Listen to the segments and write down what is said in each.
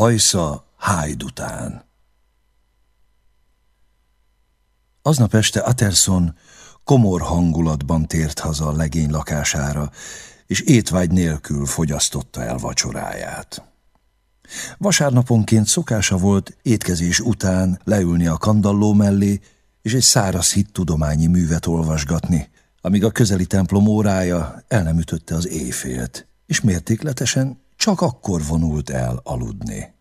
Hajsza Hyde után. Aznap este Aterson komor hangulatban tért haza a legény lakására, és étvágy nélkül fogyasztotta el vacsoráját. Vasárnaponként szokása volt étkezés után leülni a kandalló mellé, és egy száraz hittudományi művet olvasgatni, amíg a közeli templom órája el nem ütötte az éjfélt, és mértékletesen csak akkor vonult el aludni.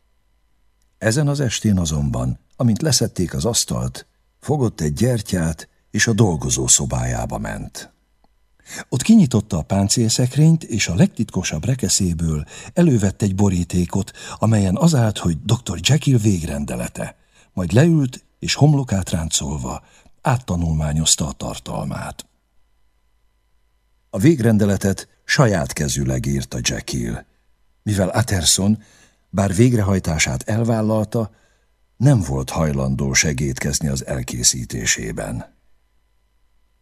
Ezen az estén azonban, amint leszették az asztalt, fogott egy gyertyát, és a dolgozó szobájába ment. Ott kinyitotta a páncélszekrényt, és a legtitkosabb rekeszéből elővett egy borítékot, amelyen az állt, hogy dr. Jekyll végrendelete, majd leült, és homlokát ráncolva áttanulmányozta a tartalmát. A végrendeletet saját kezűleg írta Jekyll, mivel Atterson, bár végrehajtását elvállalta, nem volt hajlandó segítkezni az elkészítésében.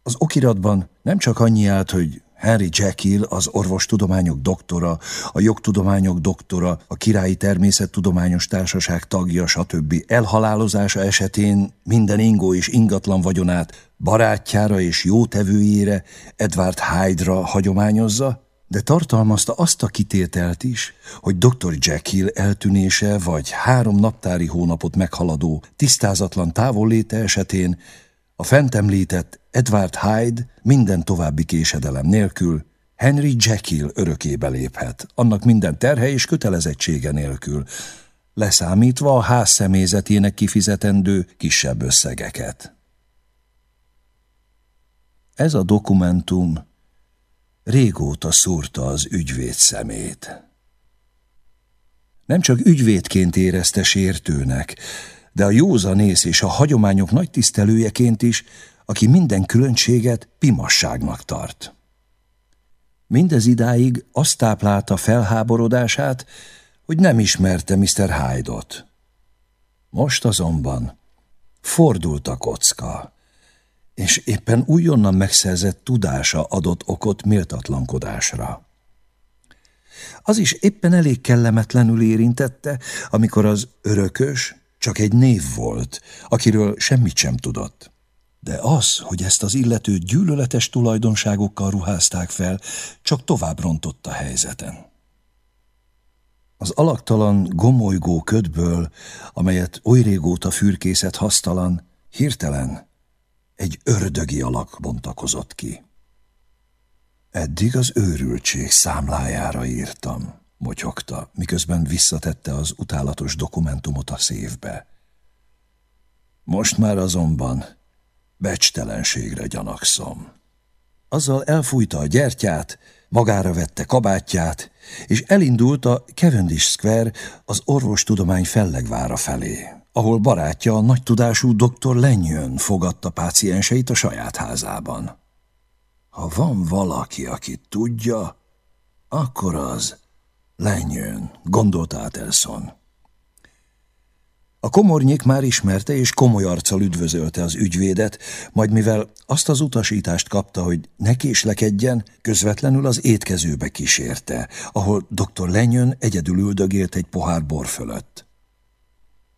Az okiratban nem csak annyi állt, hogy Henry Jekyll, az orvostudományok doktora, a jogtudományok doktora, a királyi természettudományos társaság tagja, stb. elhalálozása esetén minden ingó és ingatlan vagyonát barátjára és jótevőjére, Edward Hyde-ra hagyományozza, de tartalmazta azt a kitételt is, hogy dr. Jekyll eltűnése vagy három naptári hónapot meghaladó tisztázatlan távolléte esetén a fent említett Edward Hyde minden további késedelem nélkül Henry Jekyll örökébe léphet, annak minden terhe és kötelezettsége nélkül, leszámítva a ház személyzetének kifizetendő kisebb összegeket. Ez a dokumentum régóta szúrta az ügyvéd szemét. Nem csak ügyvédként érezte sértőnek, de a józanész és a hagyományok nagy tisztelőjeként is, aki minden különbséget pimasságnak tart. Mindez idáig azt táplálta felháborodását, hogy nem ismerte Mr. Hyde-ot. Most azonban fordult a kocka, és éppen újonnan megszerzett tudása adott okot méltatlankodásra. Az is éppen elég kellemetlenül érintette, amikor az örökös csak egy név volt, akiről semmit sem tudott. De az, hogy ezt az illető gyűlöletes tulajdonságokkal ruházták fel, csak tovább rontott a helyzeten. Az alaktalan, gomolygó ködből, amelyet oly régóta fürkészet hasztalan, hirtelen egy ördögi alak bontakozott ki. Eddig az őrültség számlájára írtam, motyogta, miközben visszatette az utálatos dokumentumot a szívbe. Most már azonban becstelenségre gyanakszom. Azzal elfújta a gyertyát, magára vette kabátját, és elindult a Cavendish Square az orvostudomány fellegvára felé ahol barátja a nagy tudású dr. Lenyön fogadta pácienseit a saját házában. Ha van valaki, aki tudja, akkor az Lenyön, gondolta Atelson. A komornyék már ismerte és komoly arccal üdvözölte az ügyvédet, majd mivel azt az utasítást kapta, hogy ne késlekedjen, közvetlenül az étkezőbe kísérte, ahol dr. Lenyön egyedül üldögélt egy pohár bor fölött.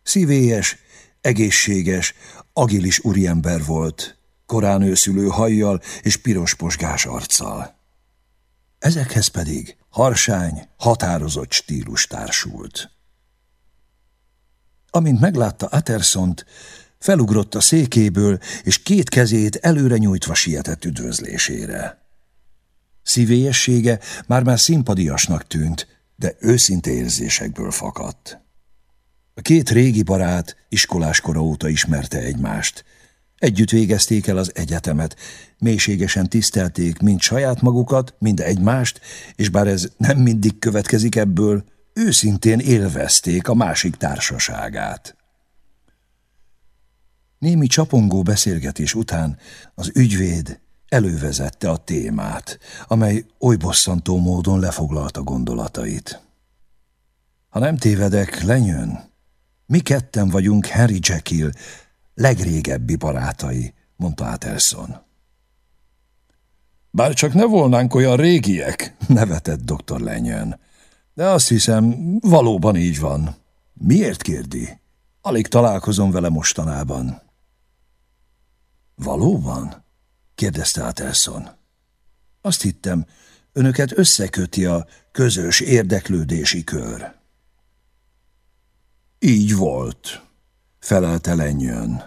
Szívélyes, egészséges, agilis úriember volt, korán őszülő hajjal és piros posgás arccal. Ezekhez pedig harsány, határozott stílus társult. Amint meglátta Atersont, felugrott a székéből, és két kezét előre nyújtva sietett üdvözlésére. Szívélyessége már-már szimpadiasnak tűnt, de őszinte érzésekből fakadt. A két régi barát iskoláskora óta ismerte egymást. Együtt végezték el az egyetemet, mélységesen tisztelték mind saját magukat, mind egymást, és bár ez nem mindig következik ebből, őszintén élvezték a másik társaságát. Némi csapongó beszélgetés után az ügyvéd elővezette a témát, amely oly bosszantó módon lefoglalta gondolatait. Ha nem tévedek, lenyön, mi ketten vagyunk Harry Jekyll legrégebbi barátai, mondta Atelson. Bár csak ne volnánk olyan régiek, nevetett dr. Lenyön. De azt hiszem, valóban így van. Miért kérdi? Alig találkozom vele mostanában. Valóban? kérdezte Atelson. Azt hittem, önöket összeköti a közös érdeklődési kör. Így volt, felelte lenyőn.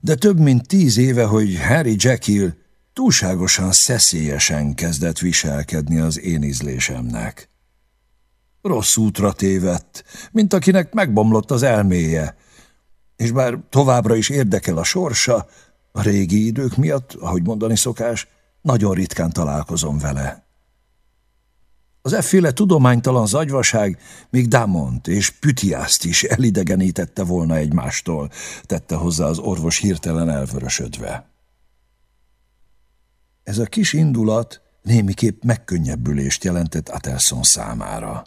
De több mint tíz éve, hogy Harry Jekyll túlságosan szeszélyesen kezdett viselkedni az én ízlésemnek. Rossz útra tévedt, mint akinek megbomlott az elméje, és bár továbbra is érdekel a sorsa, a régi idők miatt, ahogy mondani szokás, nagyon ritkán találkozom vele. Az efféle tudománytalan zagyvaság még Damont és Pütiászt is elidegenítette volna egymástól, tette hozzá az orvos hirtelen elvörösödve. Ez a kis indulat némiképp megkönnyebbülést jelentett Atelson számára.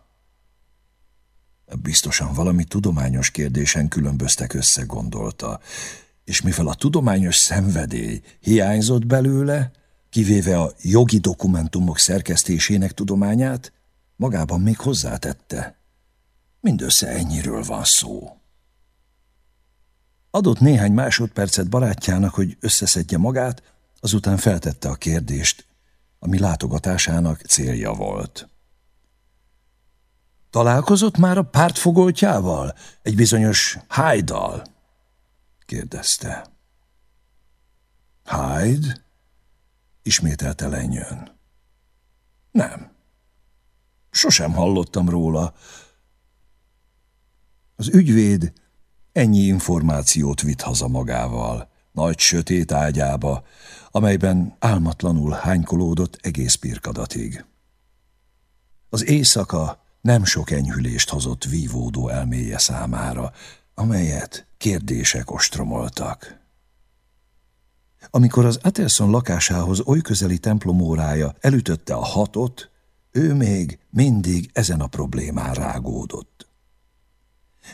Biztosan valami tudományos kérdésen különböztek össze, gondolta, és mivel a tudományos szenvedély hiányzott belőle, kivéve a jogi dokumentumok szerkesztésének tudományát, magában még hozzátette. Mindössze ennyiről van szó. Adott néhány másodpercet barátjának, hogy összeszedje magát, azután feltette a kérdést, ami látogatásának célja volt. Találkozott már a pártfogoltjával, egy bizonyos Hyde-dal? kérdezte. Hyde? Ismételte lenyőn. Nem. Sosem hallottam róla. Az ügyvéd ennyi információt vitt haza magával, nagy sötét ágyába, amelyben álmatlanul hánykolódott egész pirkadatig. Az éjszaka nem sok enyhülést hozott vívódó elméje számára, amelyet kérdések ostromoltak. Amikor az Atelson lakásához oly közeli templomórája elütötte a hatot, ő még mindig ezen a problémán rágódott.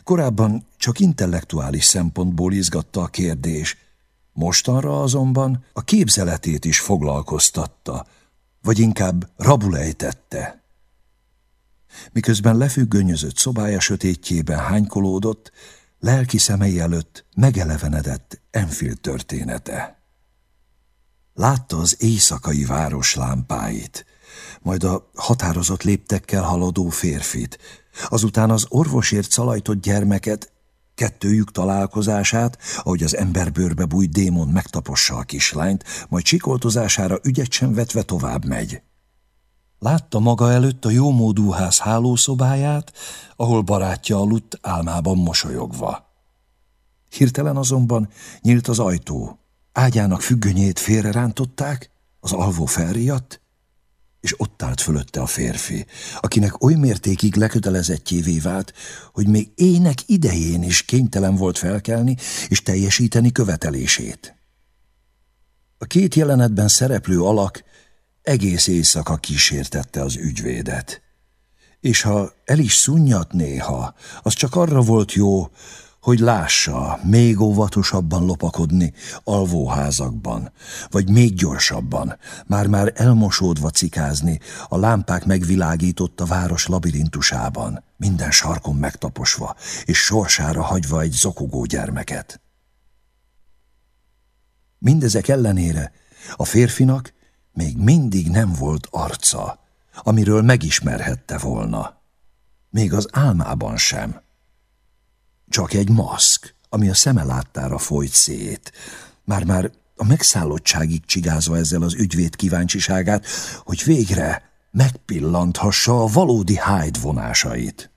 Korábban csak intellektuális szempontból izgatta a kérdés, mostanra azonban a képzeletét is foglalkoztatta, vagy inkább rabulejtette. Miközben lefüggönyözött szobája sötétjében hánykolódott, lelki szemei előtt megelevenedett Enfield története. Látta az éjszakai város lámpáit, majd a határozott léptekkel haladó férfit, azután az orvosért szalajtott gyermeket, kettőjük találkozását, ahogy az emberbőrbe bújt démon megtapossa a kislányt, majd csikoltozására ügyet sem vetve tovább megy. Látta maga előtt a jómódú ház hálószobáját, ahol barátja aludt álmában mosolyogva. Hirtelen azonban nyílt az ajtó, ágyának függönyét félre rántották, az alvó felriadt, és ott állt fölötte a férfi, akinek oly mértékig lekötelezettjévé vált, hogy még ének idején is kénytelen volt felkelni és teljesíteni követelését. A két jelenetben szereplő alak egész éjszaka kísértette az ügyvédet. És ha el is szunnyat néha, az csak arra volt jó, hogy lássa még óvatosabban lopakodni alvóházakban, vagy még gyorsabban, már-már elmosódva cikázni, a lámpák megvilágított a város labirintusában, minden sarkon megtaposva, és sorsára hagyva egy zokogó gyermeket. Mindezek ellenére a férfinak még mindig nem volt arca, amiről megismerhette volna. Még az álmában sem. Csak egy maszk, ami a szeme láttára folyt szét. Már-már a megszállottságig csigázva ezzel az ügyvéd kíváncsiságát, hogy végre megpillanthassa a valódi Hyde vonásait.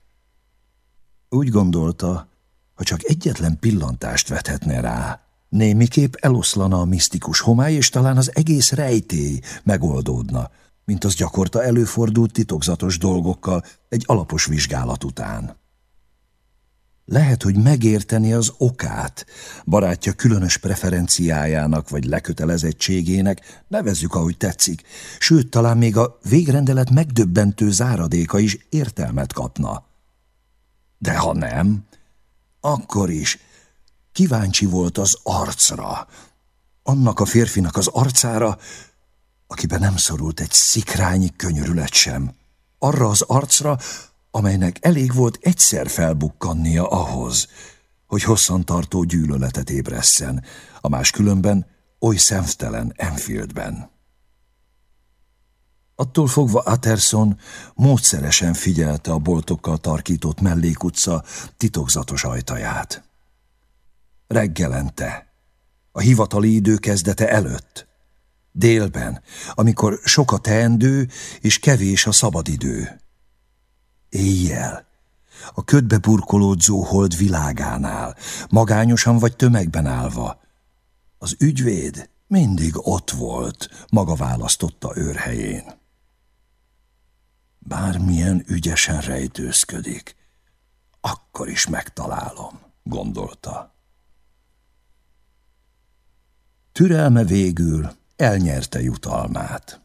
Úgy gondolta, ha csak egyetlen pillantást vethetne rá, némiképp eloszlana a misztikus homály, és talán az egész rejtély megoldódna, mint az gyakorta előfordult titokzatos dolgokkal egy alapos vizsgálat után. Lehet, hogy megérteni az okát, barátja különös preferenciájának vagy lekötelezettségének, nevezzük, ahogy tetszik, sőt, talán még a végrendelet megdöbbentő záradéka is értelmet kapna. De ha nem, akkor is. Kíváncsi volt az arcra, annak a férfinak az arcára, akiben nem szorult egy szikrányi könyörület sem, arra az arcra, amelynek elég volt egyszer felbukkannia ahhoz, hogy hosszantartó gyűlöletet ébresszen, a máskülönben oly szemtelen Enfieldben. Attól fogva Atterson módszeresen figyelte a boltokkal tarkított mellékutca titokzatos ajtaját. Reggelente, a hivatali idő kezdete előtt, délben, amikor sok a teendő és kevés a szabadidő. Éjjel, a ködbe burkolódzó hold világánál, magányosan vagy tömegben állva, az ügyvéd mindig ott volt, maga választotta őrhelyén. Bármilyen ügyesen rejtőzködik, akkor is megtalálom, gondolta. Türelme végül elnyerte jutalmát.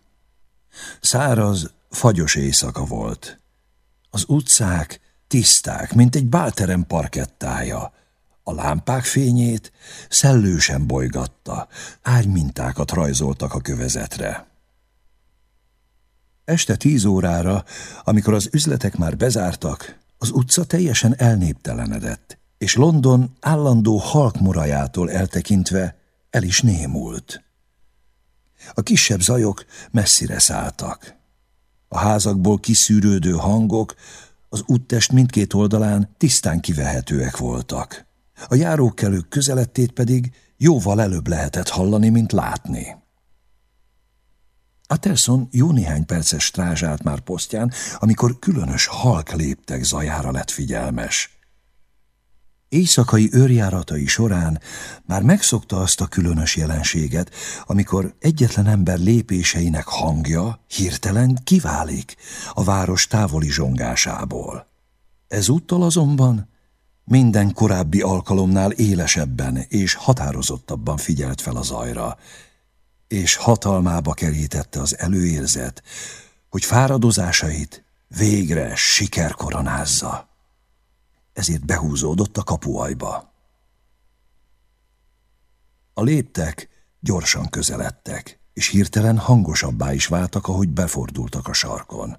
Száraz, fagyos éjszaka volt. Az utcák tiszták, mint egy bálterem parkettája. A lámpák fényét szellősen bolygatta, ágymintákat rajzoltak a kövezetre. Este tíz órára, amikor az üzletek már bezártak, az utca teljesen elnéptelenedett, és London állandó halkmurajától eltekintve el is némult. A kisebb zajok messzire szálltak. A házakból kiszűrődő hangok az úttest mindkét oldalán tisztán kivehetőek voltak. A járókelők közelettét pedig jóval előbb lehetett hallani, mint látni. Atterson jó néhány perces strázsált már posztján, amikor különös halk léptek zajára lett figyelmes. Éjszakai őrjáratai során már megszokta azt a különös jelenséget, amikor egyetlen ember lépéseinek hangja hirtelen kiválik a város távoli zsongásából. Ezúttal azonban minden korábbi alkalomnál élesebben és határozottabban figyelt fel a zajra, és hatalmába kerítette az előérzet, hogy fáradozásait végre siker koronázza. Ezért behúzódott a kapuajba. A léptek gyorsan közeledtek, és hirtelen hangosabbá is váltak, ahogy befordultak a sarkon.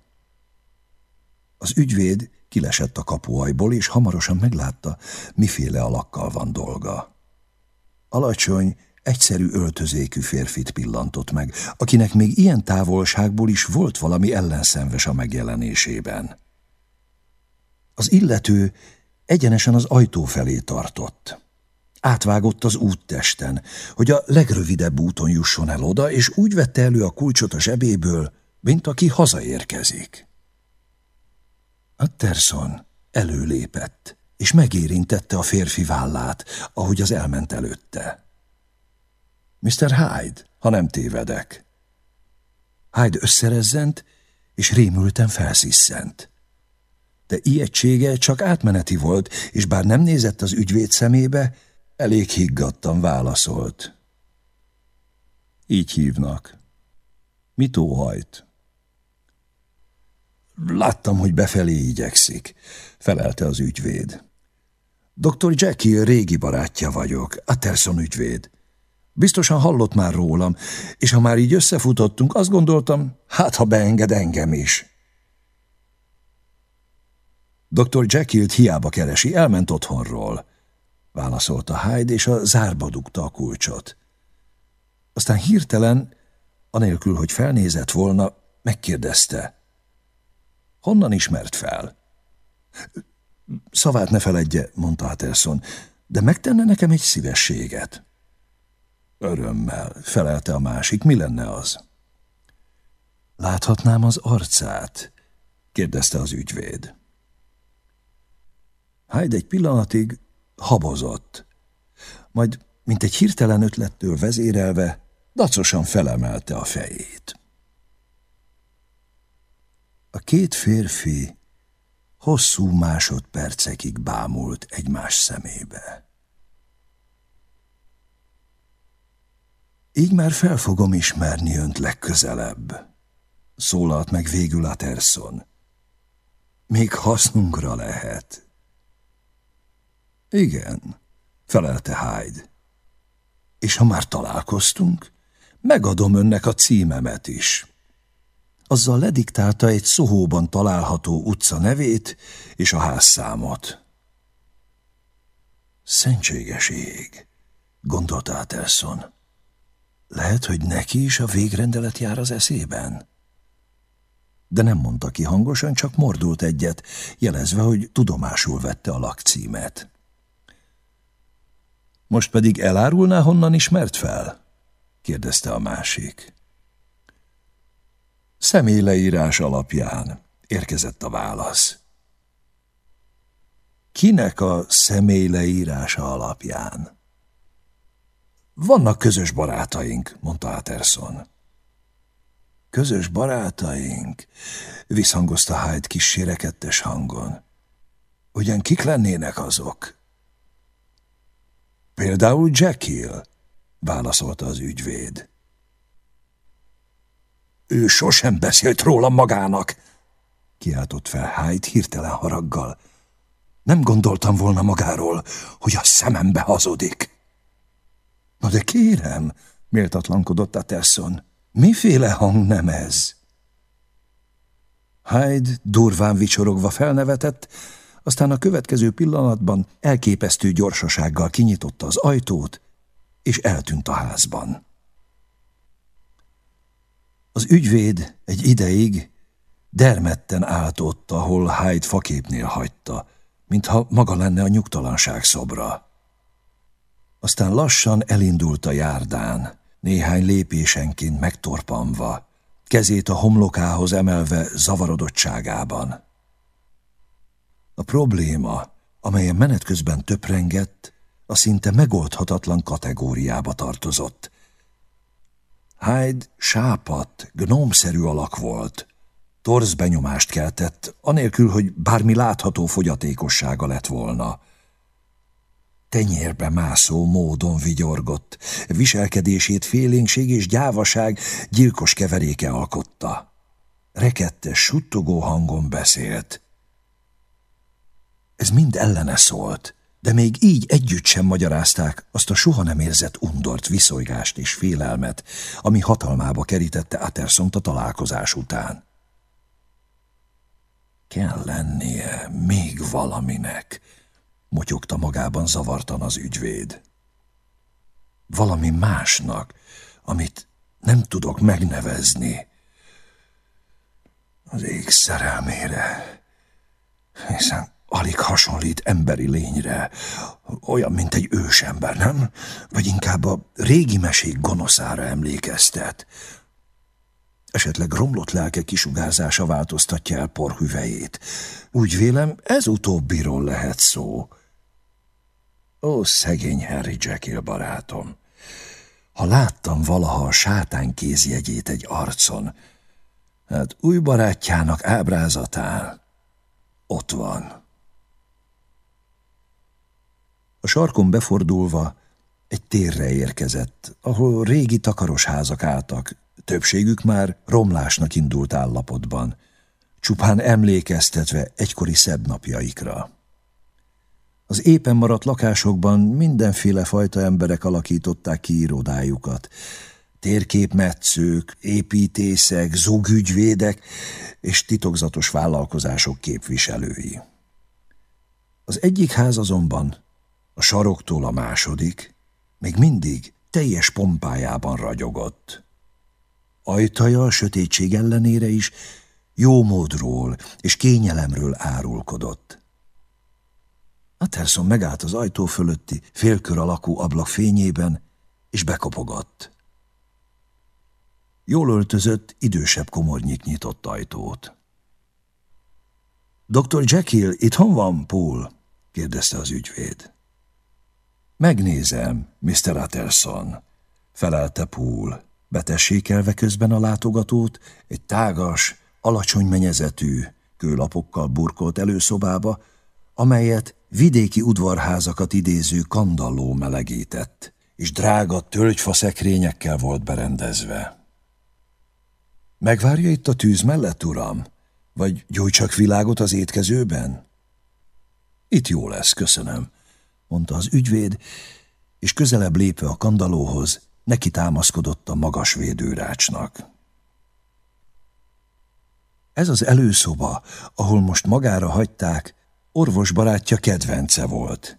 Az ügyvéd kilesett a kapuajból, és hamarosan meglátta, miféle alakkal van dolga. Alacsony, egyszerű öltözékű férfit pillantott meg, akinek még ilyen távolságból is volt valami ellenszenves a megjelenésében. Az illető egyenesen az ajtó felé tartott. Átvágott az úttesten, hogy a legrövidebb úton jusson el oda, és úgy vette elő a kulcsot a zsebéből, mint aki hazaérkezik. Atterson előlépett, és megérintette a férfi vállát, ahogy az elment előtte. Mr. Hyde, ha nem tévedek. Hyde összerezzent, és rémülten felsziszent. De ijegysége csak átmeneti volt, és bár nem nézett az ügyvéd szemébe, elég higgadtan válaszolt. Így hívnak. Mit óhajt? Láttam, hogy befelé igyekszik, felelte az ügyvéd. Dr. Jackie régi barátja vagyok, Atterson ügyvéd. Biztosan hallott már rólam, és ha már így összefutottunk, azt gondoltam, hát ha beenged engem is. Dr. Jekyll-t hiába keresi, elment otthonról, válaszolta Hyde, és a zárba dugta a kulcsot. Aztán hirtelen, anélkül, hogy felnézett volna, megkérdezte. Honnan ismert fel? Szavát ne feledje, mondta Hatterson, de megtenne nekem egy szívességet. Örömmel, felelte a másik. Mi lenne az? Láthatnám az arcát? kérdezte az ügyvéd. Hyde egy pillanatig habozott, majd, mint egy hirtelen ötlettől vezérelve, dacosan felemelte a fejét. A két férfi hosszú másodpercekig bámult egymás szemébe. Így már fel fogom ismerni önt legközelebb, szólalt meg végül a Terson. Még hasznunkra lehet. Igen, felelte Hyde. És ha már találkoztunk, megadom önnek a címemet is. azzal lediktálta egy Szohóban található utca nevét és a házszámot. Szentséges ég, gondolta Atelson. Lehet, hogy neki is a végrendelet jár az eszében? De nem mondta ki hangosan, csak mordult egyet, jelezve, hogy tudomásul vette a lakcímet. Most pedig elárulná, honnan ismert fel? kérdezte a másik. Személyleírás alapján érkezett a válasz. Kinek a személyleírása alapján? Vannak közös barátaink, mondta Aterson. Közös barátaink, visszhangozta Hyde kis sérekettes hangon. Ugyan kik lennének azok? Például Jekyll, válaszolta az ügyvéd. Ő sosem beszélt róla magának, kiáltott fel Hyde hirtelen haraggal. Nem gondoltam volna magáról, hogy a szemembe hazudik. Na de kérem, méltatlankodott Tesson, miféle hang nem ez? Hyde durván vicsorogva felnevetett, aztán a következő pillanatban elképesztő gyorsasággal kinyitotta az ajtót, és eltűnt a házban. Az ügyvéd egy ideig dermedten állt ott, ahol Hyde faképnél hagyta, mintha maga lenne a nyugtalanság szobra. Aztán lassan elindult a járdán, néhány lépésenként megtorpanva, kezét a homlokához emelve zavarodottságában. A probléma, amelyen menet közben töprengett, a szinte megoldhatatlan kategóriába tartozott. Hyde sápat, gnómszerű alak volt. Torz benyomást keltett, anélkül, hogy bármi látható fogyatékossága lett volna. Tenyérbe mászó módon vigyorgott, viselkedését félénkség és gyávaság gyilkos keveréke alkotta. Rekettes, suttogó hangon beszélt. Ez mind ellene szólt, de még így együtt sem magyarázták azt a soha nem érzett undort, viszonygást és félelmet, ami hatalmába kerítette Atersont a találkozás után. Kell lennie még valaminek, motyogta magában zavartan az ügyvéd. Valami másnak, amit nem tudok megnevezni. Az ég szerelmére, hiszen alig hasonlít emberi lényre, olyan, mint egy ősember, nem? Vagy inkább a régi mesék gonoszára emlékeztet. Esetleg romlott lelke kisugárzása változtatja el porhüvejét. Úgy vélem, ez utóbbiról lehet szó. Ó, szegény Harry Jekyll barátom! Ha láttam valaha a sátán kézjegyét egy arcon, hát új barátjának ábrázatán ott van. A sarkon befordulva egy térre érkezett, ahol régi takaros házak álltak, többségük már romlásnak indult állapotban, csupán emlékeztetve egykori szebb napjaikra. Az éppen maradt lakásokban mindenféle fajta emberek alakították ki irodájukat, térképmetszők, építészek, zugügyvédek és titokzatos vállalkozások képviselői. Az egyik ház azonban a saroktól a második, még mindig teljes pompájában ragyogott. Ajtaja a sötétség ellenére is jó módról és kényelemről árulkodott. Atterson megállt az ajtó fölötti félkör alakú ablak fényében, és bekopogott. Jól öltözött, idősebb komornyik nyitott ajtót. Dr. Jekyll itthon van, Paul? kérdezte az ügyvéd. Megnézem, Mr. Atterson, felelte Poole, betessékelve közben a látogatót egy tágas, alacsony menyezetű, kőlapokkal burkolt előszobába, amelyet vidéki udvarházakat idéző kandalló melegített, és drága tölgyfa szekrényekkel volt berendezve. Megvárja itt a tűz mellett, uram? Vagy gyújtsak világot az étkezőben? Itt jó lesz, köszönöm mondta az ügyvéd, és közelebb lépve a kandalóhoz, neki támaszkodott a magas védőrácsnak. Ez az előszoba, ahol most magára hagyták, orvos barátja kedvence volt,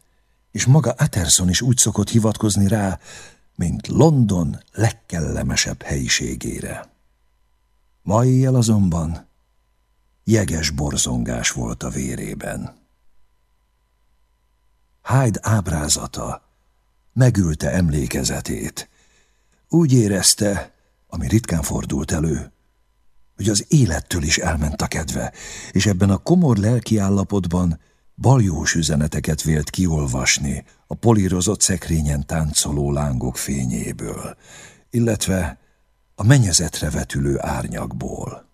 és maga Atterson is úgy szokott hivatkozni rá, mint London legkellemesebb helyiségére. Ma éjjel azonban jeges borzongás volt a vérében. Hyde ábrázata megülte emlékezetét. Úgy érezte, ami ritkán fordult elő, hogy az élettől is elment a kedve, és ebben a komor lelkiállapotban baljós üzeneteket vélt kiolvasni a polírozott szekrényen táncoló lángok fényéből, illetve a menyezetre vetülő árnyakból.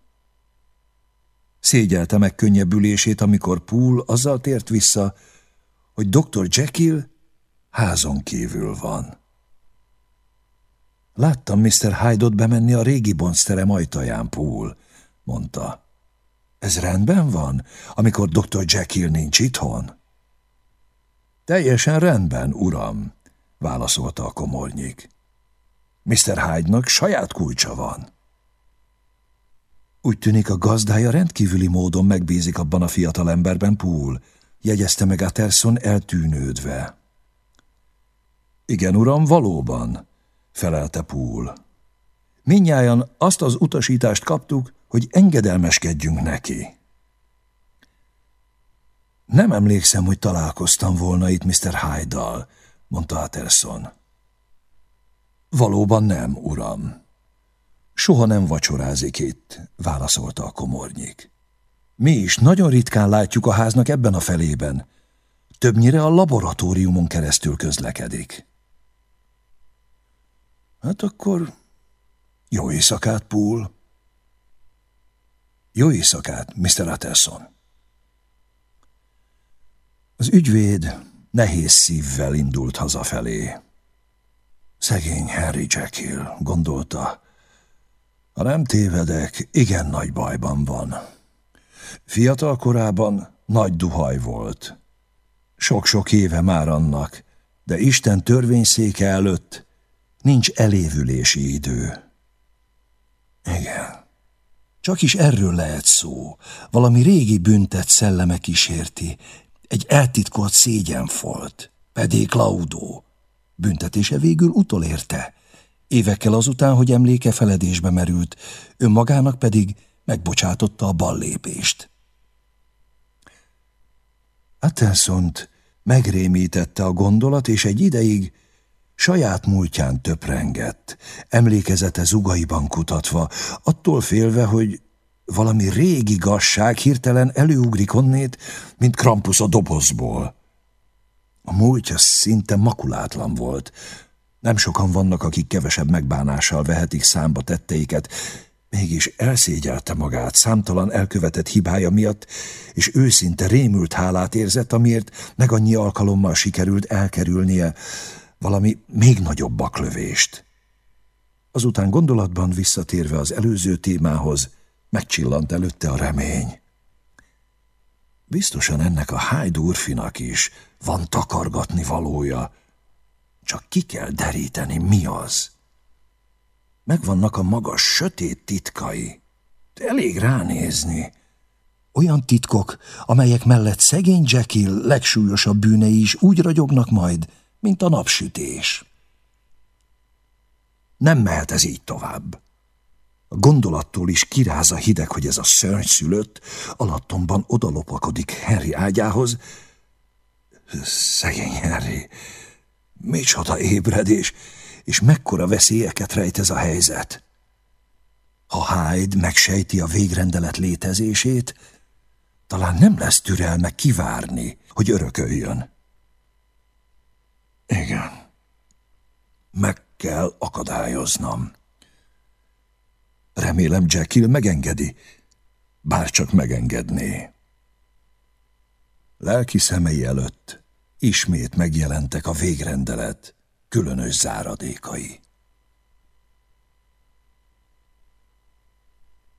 Szégyelte meg könnyebbülését, amikor Poole azzal tért vissza, hogy dr. Jekyll házon kívül van. Láttam Mr. Hyde-ot bemenni a régi bonzterem ajtaján, Poole, mondta. Ez rendben van, amikor dr. Jekyll nincs itthon? Teljesen rendben, uram, válaszolta a komornyik. Mr. Hyde-nak saját kulcsa van. Úgy tűnik a gazdája rendkívüli módon megbízik abban a fiatal emberben, Poole, jegyezte meg Atterson eltűnődve. Igen, uram, valóban, felelte Poole. Minnyáján azt az utasítást kaptuk, hogy engedelmeskedjünk neki. Nem emlékszem, hogy találkoztam volna itt Mr. Hyde-dal, mondta Atterson. Valóban nem, uram. Soha nem vacsorázik itt, válaszolta a komornyik. Mi is nagyon ritkán látjuk a háznak ebben a felében. Többnyire a laboratóriumon keresztül közlekedik. Hát akkor jó éjszakát, Poole. Jó éjszakát, Mr. Atterson. Az ügyvéd nehéz szívvel indult hazafelé. Szegény Harry Jekyll, gondolta. Ha nem tévedek, igen nagy bajban van. Fiatal korában nagy duhaj volt. Sok-sok éve már annak, de Isten törvényszéke előtt nincs elévülési idő. Igen. Csak is erről lehet szó. Valami régi büntet szelleme kísérti. Egy eltitkolt szégyenfolt. Pedig Claudio. Büntetése végül utolérte. Évekkel azután, hogy emléke feledésbe merült, önmagának pedig megbocsátotta a ballépést. Attensont megrémítette a gondolat, és egy ideig saját múltján töprengett, emlékezete zugaiban kutatva, attól félve, hogy valami régi gasság hirtelen előugrik onnét, mint Krampus a dobozból. A múltja szinte makulátlan volt. Nem sokan vannak, akik kevesebb megbánással vehetik számba tetteiket, mégis elszégyelte magát számtalan elkövetett hibája miatt, és őszinte rémült hálát érzett, amiért meg annyi alkalommal sikerült elkerülnie valami még nagyobb baklövést. Azután gondolatban visszatérve az előző témához, megcsillant előtte a remény. Biztosan ennek a Hájdúrfinak is van takargatni valója, csak ki kell deríteni, mi az. Megvannak a magas, sötét titkai. Elég ránézni. Olyan titkok, amelyek mellett szegény Jekyll legsúlyosabb bűnei is úgy ragyognak majd, mint a napsütés. Nem mehet ez így tovább. A gondolattól is kiráz a hideg, hogy ez a szörny szülött, alattomban odalopakodik Henry ágyához. Szegény Henry, micsoda ébredés, és mekkora veszélyeket rejt ez a helyzet. Ha Hyde megsejti a végrendelet létezését, talán nem lesz türelme kivárni, hogy örököljön. Igen. Meg kell akadályoznom. Remélem Jekyll megengedi, bárcsak megengedné. Lelki szemei előtt ismét megjelentek a végrendelet különös záradékai.